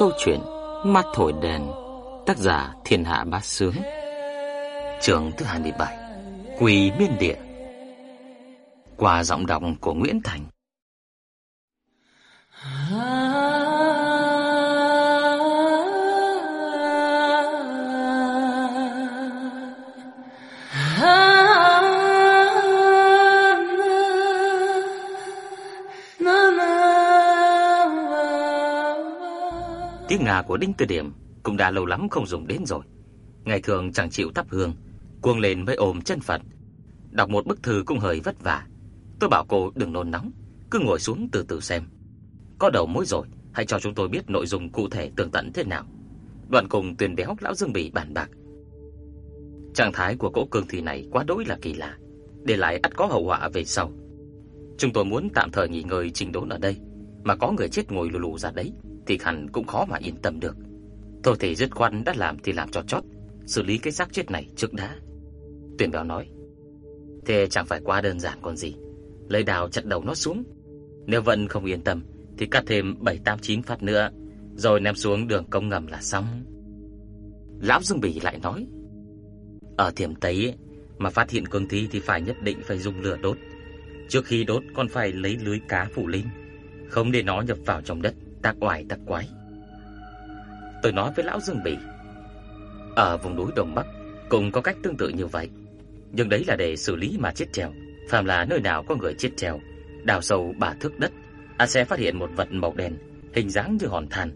câu chuyện Mắt thổi đèn, tác giả Thiên Hạ bát Sướng. trường thứ 27: Quỳ Miên Địa. Qua giọng đọc của Nguyễn Thành. Của Đinh Tư Điểm cũng đã lâu lắm không dùng đến rồi. Ngày thường chẳng chịu thắp hương, cuồng lên mới ôm chân Phật. Đọc một bức thư cũng hơi vất vả. Tôi bảo cô đừng nôn nóng, cứ ngồi xuống từ từ xem. Có đầu mối rồi, hãy cho chúng tôi biết nội dung cụ thể tường tận thế nào. Đoạn cùng tuyên béo lão Dương Bỉ bàn bạc. Trạng thái của cỗ cương thi này quá đối là kỳ lạ, để lại ắt có hậu họa về sau. Chúng tôi muốn tạm thời nghỉ ngơi trình đốn ở đây, mà có người chết ngồi lù lù ra đấy thì hẳn cũng khó mà yên tâm được. Thôi thì dứt khoan đã làm thì làm cho chót, xử lý cái xác chết này trước đã. Tuyển béo nói. Thế chẳng phải quá đơn giản còn gì. Lấy đào chặt đầu nó xuống. Nếu vẫn không yên tâm thì cắt thêm 789 phát nữa, rồi ném xuống đường công ngầm là xong. Lão Dương Bỉ lại nói. Ở thiểm Tây mà phát hiện cương thi thì phải nhất định phải dùng lửa đốt. Trước khi đốt còn phải lấy lưới cá phủ lên, không để nó nhập vào trong đất tác oải tác quái. Tôi nói với lão Dương Bỉ, ở vùng núi Đông Bắc cũng có cách tương tự như vậy, nhưng đấy là để xử lý mà chết treo. Phàm là nơi nào có người chết treo, đào sâu bà thước đất, a sẽ phát hiện một vật màu đen, hình dáng như hòn than.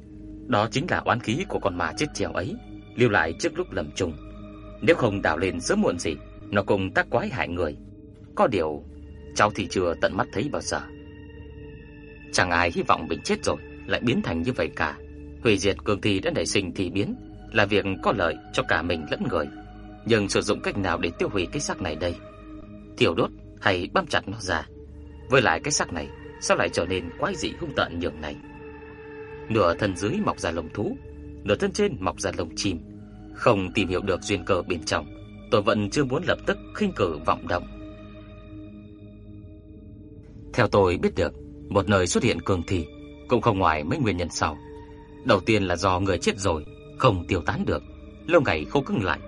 Đó chính là oán khí của con ma chết treo ấy, lưu lại trước lúc lầm trùng. Nếu không đào lên sớm muộn gì, nó cũng tác quái hại người. Có điều, cháu thì chưa tận mắt thấy bao giờ. Chẳng ai hy vọng mình chết rồi lại biến thành như vậy cả. Hủy diệt cường thi đã nảy sinh thì biến là việc có lợi cho cả mình lẫn người. Nhưng sử dụng cách nào để tiêu hủy cái xác này đây? Thiêu đốt hay băm chặt nó ra? Với lại cái xác này sao lại trở nên quái dị hung tợn nhường này? Nửa thân dưới mọc ra lông thú, nửa thân trên mọc ra lông chim. Không tìm hiểu được duyên cớ bên trong, tôi vẫn chưa muốn lập tức khinh cử vọng động. Theo tôi biết được, một nơi xuất hiện cường thi cũng không ngoài mấy nguyên nhân sau. Đầu tiên là do người chết rồi không tiêu tán được, lâu ngày khô cứng lại.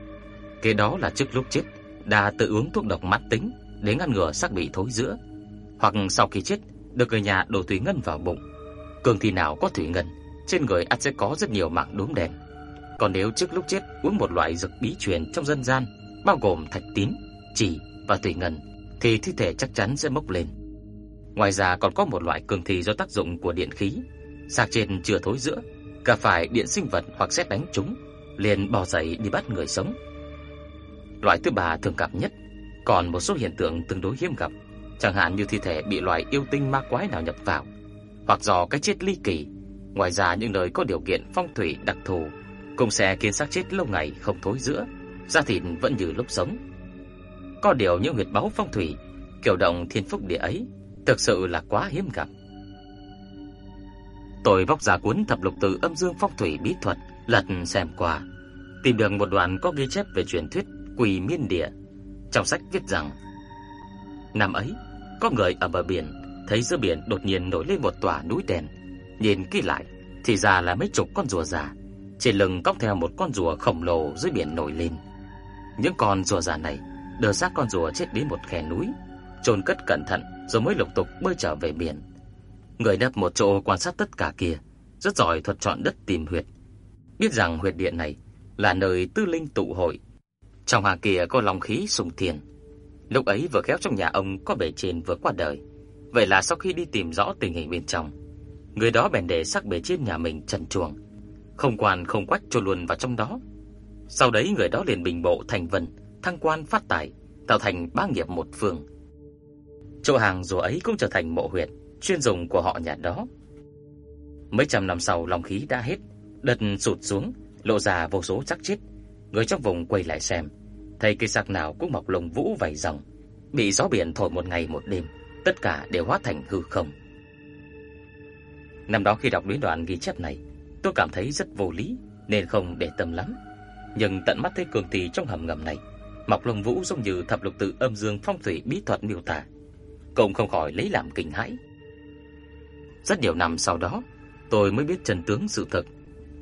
Kế đó là trước lúc chết đã tự uống thuốc độc mãn tính để ngăn ngừa xác bị thối rữa, hoặc sau khi chết được người nhà đổ thủy ngân vào bụng. Cường thi nào có thủy ngân, trên người ắt sẽ có rất nhiều mảng đốm đen. Còn nếu trước lúc chết uống một loại dược bí truyền trong dân gian, bao gồm thạch tín, chỉ và thủy ngân, thì thi thể chắc chắn sẽ mốc lên. Ngoài ra còn có một loại cường thi do tác dụng của điện khí, sạc trên chưa thối giữa, cả phải điện sinh vật hoặc xét đánh chúng, liền bò dậy đi bắt người sống. Loại thứ ba thường gặp nhất, còn một số hiện tượng tương đối hiếm gặp, chẳng hạn như thi thể bị loại yêu tinh ma quái nào nhập vào, hoặc do cái chết ly kỳ. Ngoài ra những nơi có điều kiện phong thủy đặc thù cũng sẽ khiến xác chết lâu ngày không thối giữa, da thịt vẫn như lúc sống. Có điều những huyệt báu phong thủy, kiểu động thiên phúc địa ấy thực sự là quá hiếm gặp. Tôi bóc ra cuốn thập lục tự âm dương phong thủy bí thuật, lật xem qua, tìm được một đoạn có ghi chép về truyền thuyết quỷ miên địa. Trong sách viết rằng, năm ấy, có người ở bờ biển thấy giữa biển đột nhiên nổi lên một tòa núi đèn, nhìn kỹ lại thì ra là mấy chục con rùa già, trên lưng cóc theo một con rùa khổng lồ dưới biển nổi lên. Những con rùa già này đưa xác con rùa chết đến một khe núi, chôn cất cẩn thận rồi mới lục tục bơi trở về biển. Người nấp một chỗ quan sát tất cả kia, rất giỏi thuật chọn đất tìm huyệt. Biết rằng huyệt điện này là nơi tư linh tụ hội. Trong hàng kia có long khí sùng thiền. Lúc ấy vừa khéo trong nhà ông có bề trên vừa qua đời. Vậy là sau khi đi tìm rõ tình hình bên trong, người đó bèn để xác bề trên nhà mình trần chuồng, không quan không quách cho luôn vào trong đó. Sau đấy người đó liền bình bộ thành vân, thăng quan phát tài, tạo thành ba nghiệp một phương. Chỗ hàng rùa ấy cũng trở thành mộ huyệt chuyên dùng của họ nhà đó. Mấy trăm năm sau lòng khí đã hết, đất sụt xuống, lộ ra vô số xác chết. Người trong vùng quay lại xem, thấy cây xác nào cũng mọc lông vũ vảy rồng, bị gió biển thổi một ngày một đêm, tất cả đều hóa thành hư không. Năm đó khi đọc đến đoạn ghi chép này, tôi cảm thấy rất vô lý nên không để tâm lắm. Nhưng tận mắt thấy cường tỳ trong hầm ngầm này, mọc lông vũ giống như thập lục tự âm dương phong thủy bí thuật miêu tả, cũng không khỏi lấy làm kinh hãi. Rất nhiều năm sau đó, tôi mới biết chân tướng sự thực.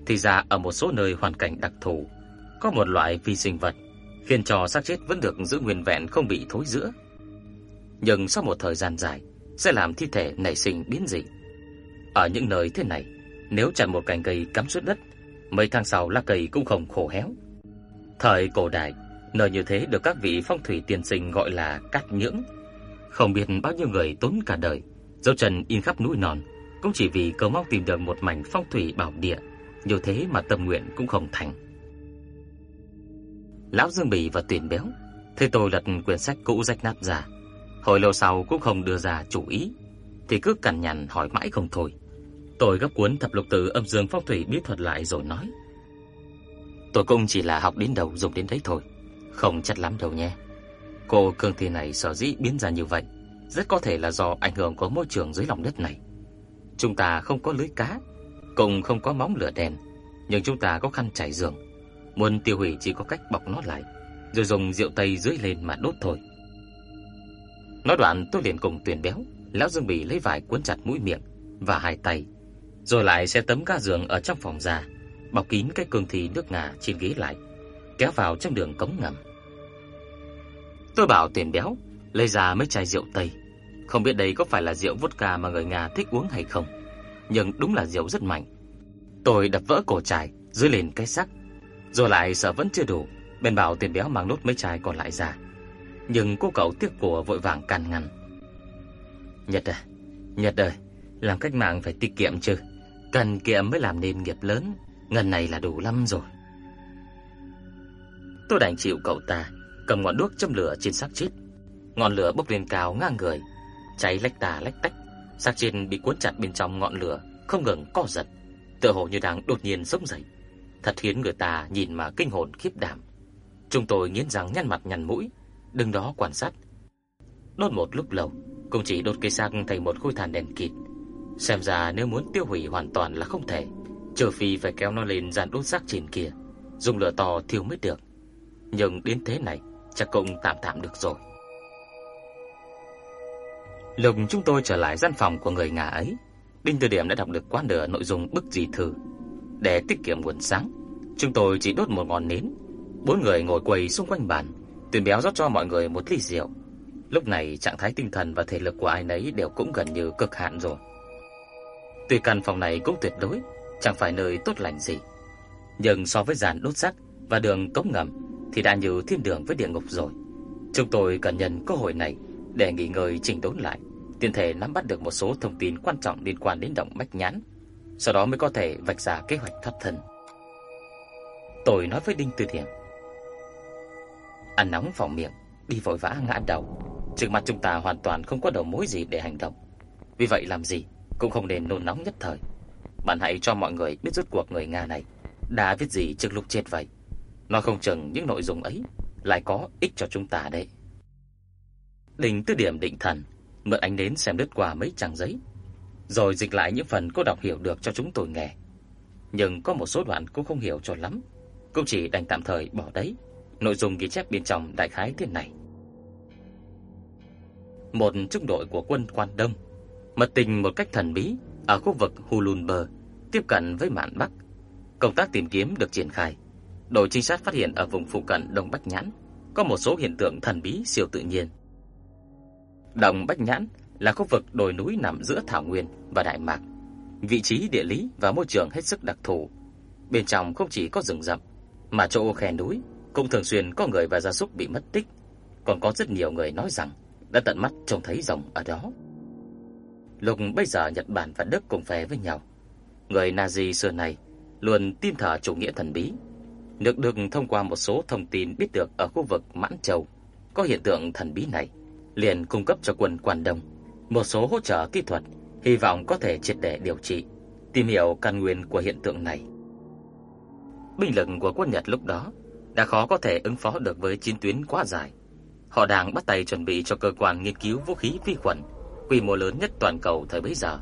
Thì ra ở một số nơi hoàn cảnh đặc thù, có một loại vi sinh vật khiến cho xác chết vẫn được giữ nguyên vẹn không bị thối rữa. Nhưng sau một thời gian dài sẽ làm thi thể nảy sinh biến dị. Ở những nơi thế này, nếu chặt một cành cây cắm xuống đất, mấy tháng sau lá cây cũng không khô héo. Thời cổ đại, nơi như thế được các vị phong thủy tiên sinh gọi là cát nhưỡng. Không biết bao nhiêu người tốn cả đời, dấu chân in khắp núi non, cũng chỉ vì cầu mong tìm được một mảnh phong thủy bảo địa, nhiều thế mà tâm nguyện cũng không thành. Lão Dương Bỉ và Tuyển Béo, thấy tôi lật quyển sách cũ rách nát ra, hồi lâu sau cũng không đưa ra chủ ý, thì cứ cằn nhằn hỏi mãi không thôi. Tôi gấp cuốn thập lục tử âm dương phong thủy bí thuật lại rồi nói: "Tôi cũng chỉ là học đến đầu dùng đến đấy thôi, không chắc lắm đâu nhé. Cô cương thi này sở dĩ biến ra như vậy, rất có thể là do ảnh hưởng của môi trường dưới lòng đất này. Chúng ta không có lưới cá, cùng không có móng lửa đèn, nhưng chúng ta có khăn trải giường. Muốn tiêu hủy chỉ có cách bọc nó lại, rồi dùng rượu tây dưới lên mà đốt thôi." Nói đoạn tôi liền cùng tuyển béo, lão Dương Bỉ lấy vải cuốn chặt mũi miệng và hai tay, rồi lại xe tấm ga giường ở trong phòng ra, bọc kín cái cương thi nước ngà trên ghế lại, kéo vào trong đường cống ngầm. Tôi bảo tiền béo lấy ra mấy chai rượu tây, không biết đây có phải là rượu vodka mà người Nga thích uống hay không, nhưng đúng là rượu rất mạnh. Tôi đập vỡ cổ chai dưới lên cái sắc, rồi lại sợ vẫn chưa đủ, bèn bảo tiền béo mang nốt mấy chai còn lại ra. Nhưng cô cậu tiếc của vội vàng can ngăn. Nhật à, Nhật ơi, làm cách mạng phải tiết kiệm chứ. Cần kiệm mới làm nên nghiệp lớn, ngần này là đủ lắm rồi. Tôi đành chịu cậu ta, cầm ngọn đuốc châm lửa trên xác chết. Ngọn lửa bốc lên cao ngang người, cháy lách tà lách tách, xác chết bị cuốn chặt bên trong ngọn lửa, không ngừng co giật, tựa hồ như đang đột nhiên sống dậy. Thật khiến người ta nhìn mà kinh hồn khiếp đảm. Chúng tôi nghiến răng nhăn mặt nhăn mũi, đứng đó quan sát. Đốt một lúc lâu, cũng chỉ đốt cây xác thành một khối than đen kịt. Xem ra nếu muốn tiêu hủy hoàn toàn là không thể, trừ phi phải kéo nó lên dàn đốt xác trên kia, dùng lửa to thiêu mới được. Nhưng đến thế này, chắc cũng tạm tạm được rồi. Lúc chúng tôi trở lại gian phòng của người nhà ấy, Đinh Từ Điểm đã đọc được quá nửa nội dung bức gì thư. Để tiết kiệm nguồn sáng, chúng tôi chỉ đốt một ngọn nến. Bốn người ngồi quầy xung quanh bàn, Tuyền béo rót cho mọi người một ly rượu. Lúc này trạng thái tinh thần và thể lực của ai nấy đều cũng gần như cực hạn rồi. Tuy căn phòng này cũng tuyệt đối, chẳng phải nơi tốt lành gì, nhưng so với giàn đốt sắt và đường cống ngầm thì đã như thiên đường với địa ngục rồi. Chúng tôi cần nhân cơ hội này để nghỉ ngơi chỉnh đốn lại, tiện thể nắm bắt được một số thông tin quan trọng liên quan đến động Bách Nhãn, sau đó mới có thể vạch ra kế hoạch thoát thân. Tôi nói với Đinh Tư Điểm, ăn nóng vào miệng, đi vội vã ngã đầu. Trước mặt chúng ta hoàn toàn không có đầu mối gì để hành động. Vì vậy làm gì cũng không nên nôn nóng nhất thời. Bạn hãy cho mọi người biết rốt cuộc người Nga này đã viết gì trước lúc chết vậy. Nó không chừng những nội dung ấy lại có ích cho chúng ta đấy. Đình Tư Điểm định thần, mượn ánh nến xem lướt qua mấy trang giấy, rồi dịch lại những phần cô đọc hiểu được cho chúng tôi nghe. Nhưng có một số đoạn cũng không hiểu cho lắm, cũng chỉ đành tạm thời bỏ đấy. Nội dung ghi chép bên trong đại khái thế này. Một trung đội của quân Quan Đông mật tình một cách thần bí ở khu vực Hulunber tiếp cận với mạn Bắc. Công tác tìm kiếm được triển khai. Đội trinh sát phát hiện ở vùng phụ cận Đông Bách Nhãn có một số hiện tượng thần bí siêu tự nhiên. Đồng Bách Nhãn là khu vực đồi núi nằm giữa thảo nguyên và đại mạc. Vị trí địa lý và môi trường hết sức đặc thù. Bên trong không chỉ có rừng rậm, mà chỗ khe núi cũng thường xuyên có người và gia súc bị mất tích, còn có rất nhiều người nói rằng đã tận mắt trông thấy rồng ở đó. Lúc bây giờ Nhật Bản và Đức cùng phe với nhau, người Nazi xưa này luôn tin thờ chủ nghĩa thần bí. Nước được thông qua một số thông tin biết được ở khu vực Mãn Châu có hiện tượng thần bí này, liền cung cấp cho quân Quan Đông một số hỗ trợ kỹ thuật, hy vọng có thể triệt để điều trị, tìm hiểu căn nguyên của hiện tượng này. Binh lực của quân Nhật lúc đó đã khó có thể ứng phó được với chiến tuyến quá dài. Họ đang bắt tay chuẩn bị cho cơ quan nghiên cứu vũ khí vi khuẩn quy mô lớn nhất toàn cầu thời bấy giờ.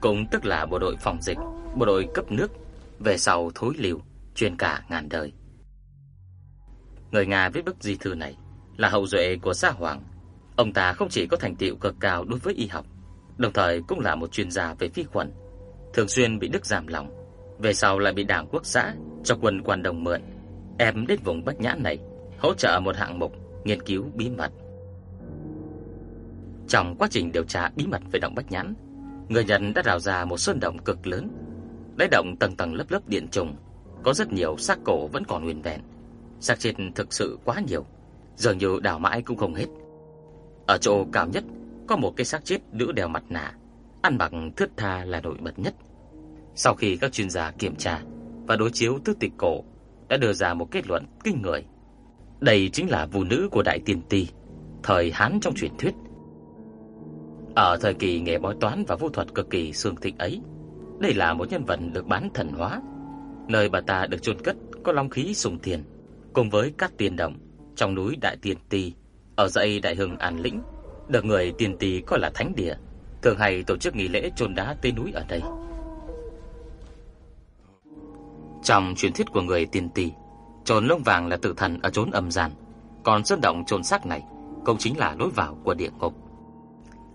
Cũng tức là bộ đội phòng dịch, bộ đội cấp nước, về sau thối lưu truyền cả ngàn đời. Người Nga viết bức di thư này là hậu duệ của Sa Hoàng. Ông ta không chỉ có thành tựu cực cao đối với y học, đồng thời cũng là một chuyên gia về vi khuẩn. thường xuyên bị Đức giảm lòng, về sau lại bị Đảng Quốc xã cho quân quan đồng mượn, em đến vùng Bắc Nhãn này hỗ trợ một hạng mục nghiên cứu bí mật. Trong quá trình điều tra bí mật về động Bách Nhãn, người Nhật đã đào ra một sơn động cực lớn. Đáy động tầng tầng lớp lớp điện trùng, có rất nhiều xác cổ vẫn còn nguyên vẹn. Xác chết thực sự quá nhiều, dường như đào mãi cũng không hết. Ở chỗ cao nhất có một cái xác chết nữ đeo mặt nạ, ăn mặc thướt tha là nổi bật nhất. Sau khi các chuyên gia kiểm tra và đối chiếu tư tịch cổ đã đưa ra một kết luận kinh người. Đây chính là phụ nữ của đại tiên ti, thời Hán trong truyền thuyết. Ở thời kỳ nghề bói toán và vũ thuật cực kỳ xương thịnh ấy, đây là một nhân vật được bán thần hóa. Nơi bà ta được chôn cất có long khí sùng thiền, cùng với các tiền động trong núi Đại Tiên Ti, ở dãy Đại Hưng An Lĩnh, được người tiên ti coi là thánh địa, thường hay tổ chức nghi lễ chôn đá tên núi ở đây. Trong truyền thuyết của người tiên ti, chôn lông vàng là tử thần ở chốn âm gian, còn sơn động chôn xác này cũng chính là lối vào của địa ngục.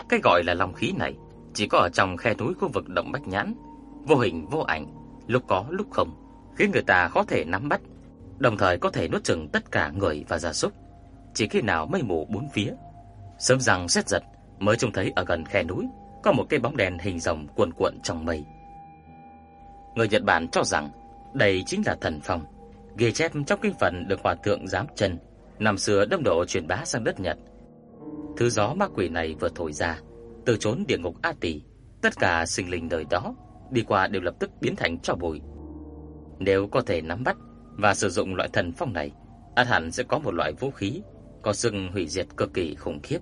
Cái gọi là long khí này chỉ có ở trong khe núi khu vực động Bách Nhãn, vô hình vô ảnh, lúc có lúc không, khiến người ta khó thể nắm bắt, đồng thời có thể nuốt chửng tất cả người và gia súc. Chỉ khi nào mây mù bốn phía, sớm rằng xét giật mới trông thấy ở gần khe núi có một cái bóng đèn hình rồng cuồn cuộn trong mây. Người Nhật Bản cho rằng đây chính là thần phong, ghi chép trong kinh phần được hòa thượng giám chân năm xưa đâm độ truyền bá sang đất Nhật. Thứ gió ma quỷ này vừa thổi ra, từ chốn địa ngục A Tỳ, tất cả sinh linh đời đó đi qua đều lập tức biến thành tro bụi. Nếu có thể nắm bắt và sử dụng loại thần phong này, ắt hẳn sẽ có một loại vũ khí có sức hủy diệt cực kỳ khủng khiếp.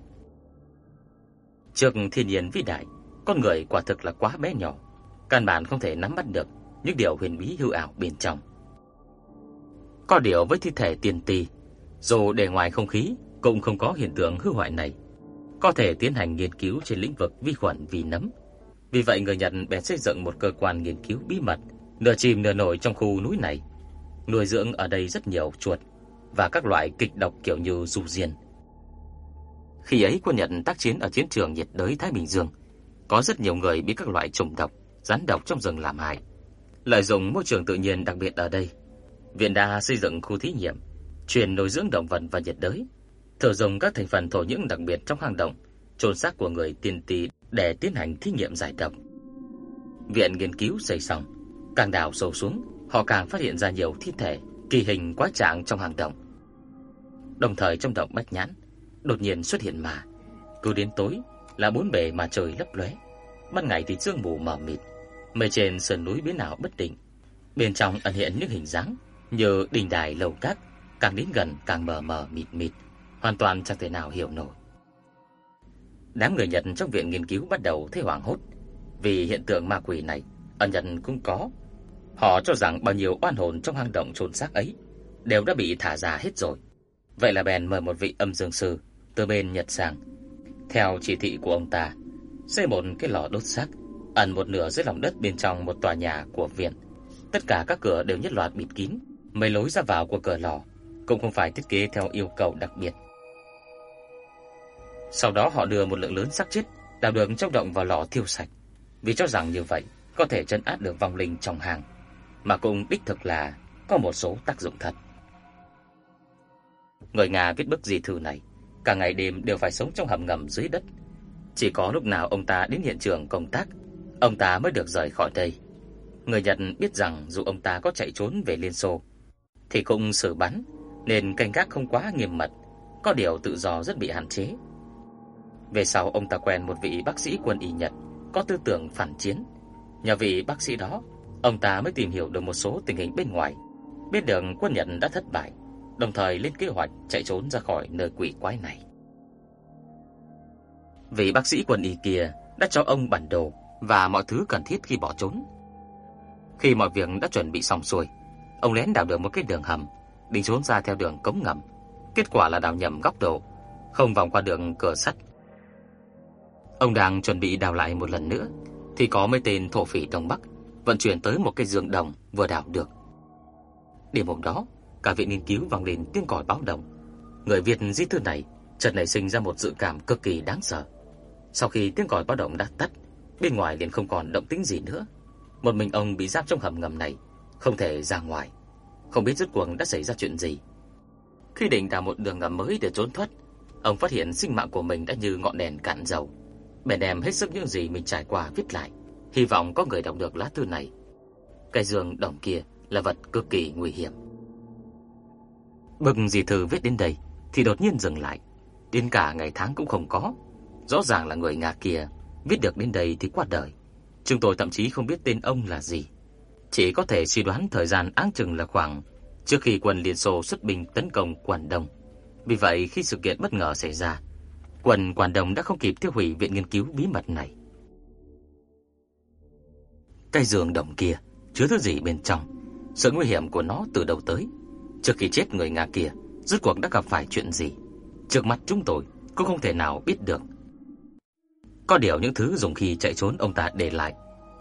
Trước thiên nhiên vĩ đại, con người quả thực là quá bé nhỏ, căn bản không thể nắm bắt được những điều huyền bí hư ảo bên trong. Có điều với thi thể tiền tỷ, dù để ngoài không khí cũng không có hiện tượng hư hoại này, có thể tiến hành nghiên cứu trên lĩnh vực vi khuẩn vi nấm. Vì vậy người Nhật bèn xây dựng một cơ quan nghiên cứu bí mật, nửa chìm nửa nổi trong khu núi này. Nuôi dưỡng ở đây rất nhiều chuột và các loại kịch độc kiểu như dù diên. Khi ấy quân Nhật tác chiến ở chiến trường nhiệt đới Thái Bình Dương, có rất nhiều người bị các loại trùng độc, rắn độc trong rừng làm hại. Lợi dụng môi trường tự nhiên đặc biệt ở đây, Viện đa xây dựng khu thí nghiệm, truyền nuôi dưỡng động vật và nhiệt đới, thử dùng các thành phần thổ nhưỡng đặc biệt trong hang động, chôn xác của người tiên tỷ để tiến hành thí nghiệm giải độc. Viện nghiên cứu xây xong, càng đào sâu xuống, họ càng phát hiện ra nhiều thi thể kỳ hình quá trạng trong hang động. Đồng thời trong động Bách Nhãn, đột nhiên xuất hiện mà, cứ đến tối là bốn bề mà trời lấp lóe, ban ngày thì sương mù mờ mịt, mây trên sườn núi biến ảo bất định, bên trong ẩn hiện những hình dáng như đình đài lầu các, càng đến gần càng mờ mờ mịt mịt, hoàn toàn chẳng thể nào hiểu nổi. Đám người Nhật trong viện nghiên cứu bắt đầu thấy hoảng hốt, vì hiện tượng ma quỷ này ở Nhật cũng có. Họ cho rằng bao nhiêu oan hồn trong hang động chôn xác ấy đều đã bị thả ra hết rồi. Vậy là bèn mời một vị âm dương sư từ bên Nhật sang. Theo chỉ thị của ông ta, xây một cái lò đốt xác ẩn một nửa dưới lòng đất bên trong một tòa nhà của viện. Tất cả các cửa đều nhất loạt bịt kín, mấy lối ra vào của cửa lò cũng không phải thiết kế theo yêu cầu đặc biệt. Sau đó họ đưa một lượng lớn xác chết đào được trong động vào lò thiêu sạch, vì cho rằng như vậy có thể trấn áp được vong linh trong hàng, mà cũng đích thực là có một số tác dụng thật. Người Nga viết bức di thư này, cả ngày đêm đều phải sống trong hầm ngầm dưới đất. Chỉ có lúc nào ông ta đến hiện trường công tác, ông ta mới được rời khỏi đây. Người Nhật biết rằng dù ông ta có chạy trốn về Liên Xô, thì cũng xử bắn, nên canh gác không quá nghiêm mật, có điều tự do rất bị hạn chế. Về sau ông ta quen một vị bác sĩ quân y Nhật có tư tưởng phản chiến. Nhờ vị bác sĩ đó, ông ta mới tìm hiểu được một số tình hình bên ngoài, biết được quân Nhật đã thất bại, đồng thời lên kế hoạch chạy trốn ra khỏi nơi quỷ quái này. Vị bác sĩ quân y kia đã cho ông bản đồ và mọi thứ cần thiết khi bỏ trốn. Khi mọi việc đã chuẩn bị xong xuôi, ông lén đào được một cái đường hầm, định trốn ra theo đường cống ngầm. Kết quả là đào nhầm góc độ, không vòng qua đường cửa sắt. Ông đang chuẩn bị đào lại một lần nữa thì có mấy tên thổ phỉ Đông Bắc vận chuyển tới một cái giường đồng vừa đào được. Đêm hôm đó, cả viện nghiên cứu vang lên tiếng còi báo động. Người Việt di thư này chợt nảy sinh ra một dự cảm cực kỳ đáng sợ. Sau khi tiếng còi báo động đã tắt, bên ngoài liền không còn động tĩnh gì nữa. Một mình ông bị giáp trong hầm ngầm này, không thể ra ngoài. Không biết rốt cuộc đã xảy ra chuyện gì. Khi định đào một đường ngầm mới để trốn thoát, ông phát hiện sinh mạng của mình đã như ngọn đèn cạn dầu. Bèn đem hết sức những gì mình trải qua viết lại, hy vọng có người đọc được lá thư này. Cái giường đồng kia là vật cực kỳ nguy hiểm. Bực gì thư viết đến đây thì đột nhiên dừng lại, đến cả ngày tháng cũng không có. Rõ ràng là người Nga kia viết được đến đây thì qua đời. Chúng tôi thậm chí không biết tên ông là gì, chỉ có thể suy đoán thời gian áng chừng là khoảng trước khi quân Liên Xô xuất binh tấn công Quảng Đông. Vì vậy, khi sự kiện bất ngờ xảy ra, quân Quảng Đông đã không kịp tiêu hủy viện nghiên cứu bí mật này. Cái giường đồng kia chứa thứ gì bên trong? Sự nguy hiểm của nó từ đầu tới? Trước khi chết người Nga kia, rốt cuộc đã gặp phải chuyện gì? Trước mặt chúng tôi cũng không thể nào biết được. Có điều những thứ dùng khi chạy trốn ông ta để lại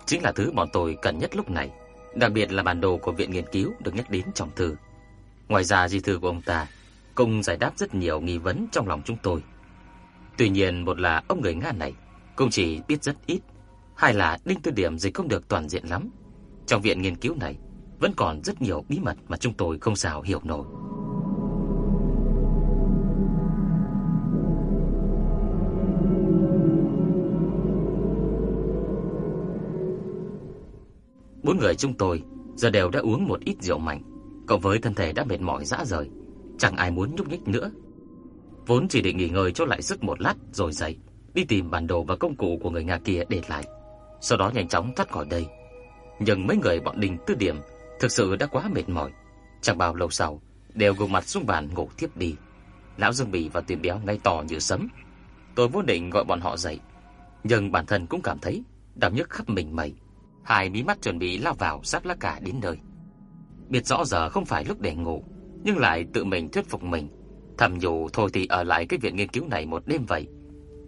chính là thứ bọn tôi cần nhất lúc này, đặc biệt là bản đồ của viện nghiên cứu được nhắc đến trong thư. Ngoài ra di thư của ông ta cũng giải đáp rất nhiều nghi vấn trong lòng chúng tôi. Tuy nhiên, một là ông người Nga này cũng chỉ biết rất ít, hai là đinh tư điểm dịch không được toàn diện lắm. Trong viện nghiên cứu này vẫn còn rất nhiều bí mật mà chúng tôi không sao hiểu nổi. Bốn người chúng tôi giờ đều đã uống một ít rượu mạnh, cộng với thân thể đã mệt mỏi rã rời, chẳng ai muốn nhúc nhích nữa. Vốn chỉ định nghỉ ngơi cho lại sức một lát rồi dậy, đi tìm bản đồ và công cụ của người Nga kia để lại, sau đó nhanh chóng thoát khỏi đây. Nhưng mấy người bọn Đình Tư Điểm thực sự đã quá mệt mỏi, chẳng bao lâu sau đều gục mặt xuống bàn ngủ tiếp đi. Lão Dương Bì và Tiền Béo ngay to như sấm. Tôi vốn định gọi bọn họ dậy, nhưng bản thân cũng cảm thấy đau nhức khắp mình mẩy. Hai mí mắt chuẩn bị lao vào sát lá cả đến nơi. Biết rõ giờ không phải lúc để ngủ, nhưng lại tự mình thuyết phục mình, thầm nhủ thôi thì ở lại cái viện nghiên cứu này một đêm vậy.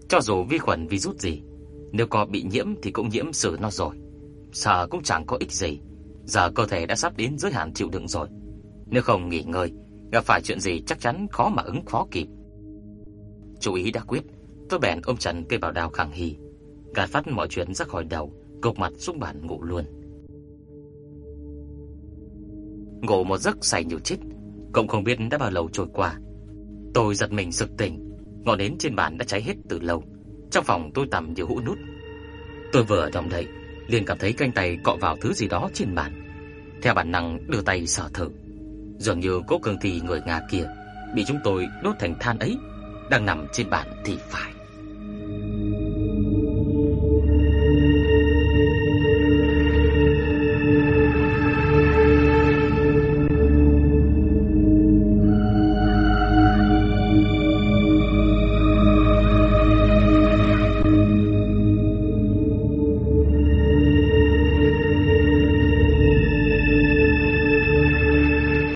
Cho dù vi khuẩn virus gì, nếu có bị nhiễm thì cũng nhiễm xử nó rồi. Sợ cũng chẳng có ích gì. Giờ cơ thể đã sắp đến giới hạn chịu đựng rồi. Nếu không nghỉ ngơi, gặp phải chuyện gì chắc chắn khó mà ứng phó kịp. Chú ý đã quyết, tôi bèn ôm chặt cây bảo đào khẳng hì, gạt phát mọi chuyện ra khỏi đầu, gục mặt xuống bàn ngủ luôn. Ngủ một giấc say nhiều chết, cũng không biết đã bao lâu trôi qua. Tôi giật mình sực tỉnh, ngọn nến trên bàn đã cháy hết từ lâu. Trong phòng tôi tầm nhiều hũ nút. Tôi vừa động đậy, liền cảm thấy canh tay cọ vào thứ gì đó trên bàn. Theo bản năng đưa tay sờ thử. Dường như cố cương thi người Nga kia bị chúng tôi đốt thành than ấy đang nằm trên bàn thì phải.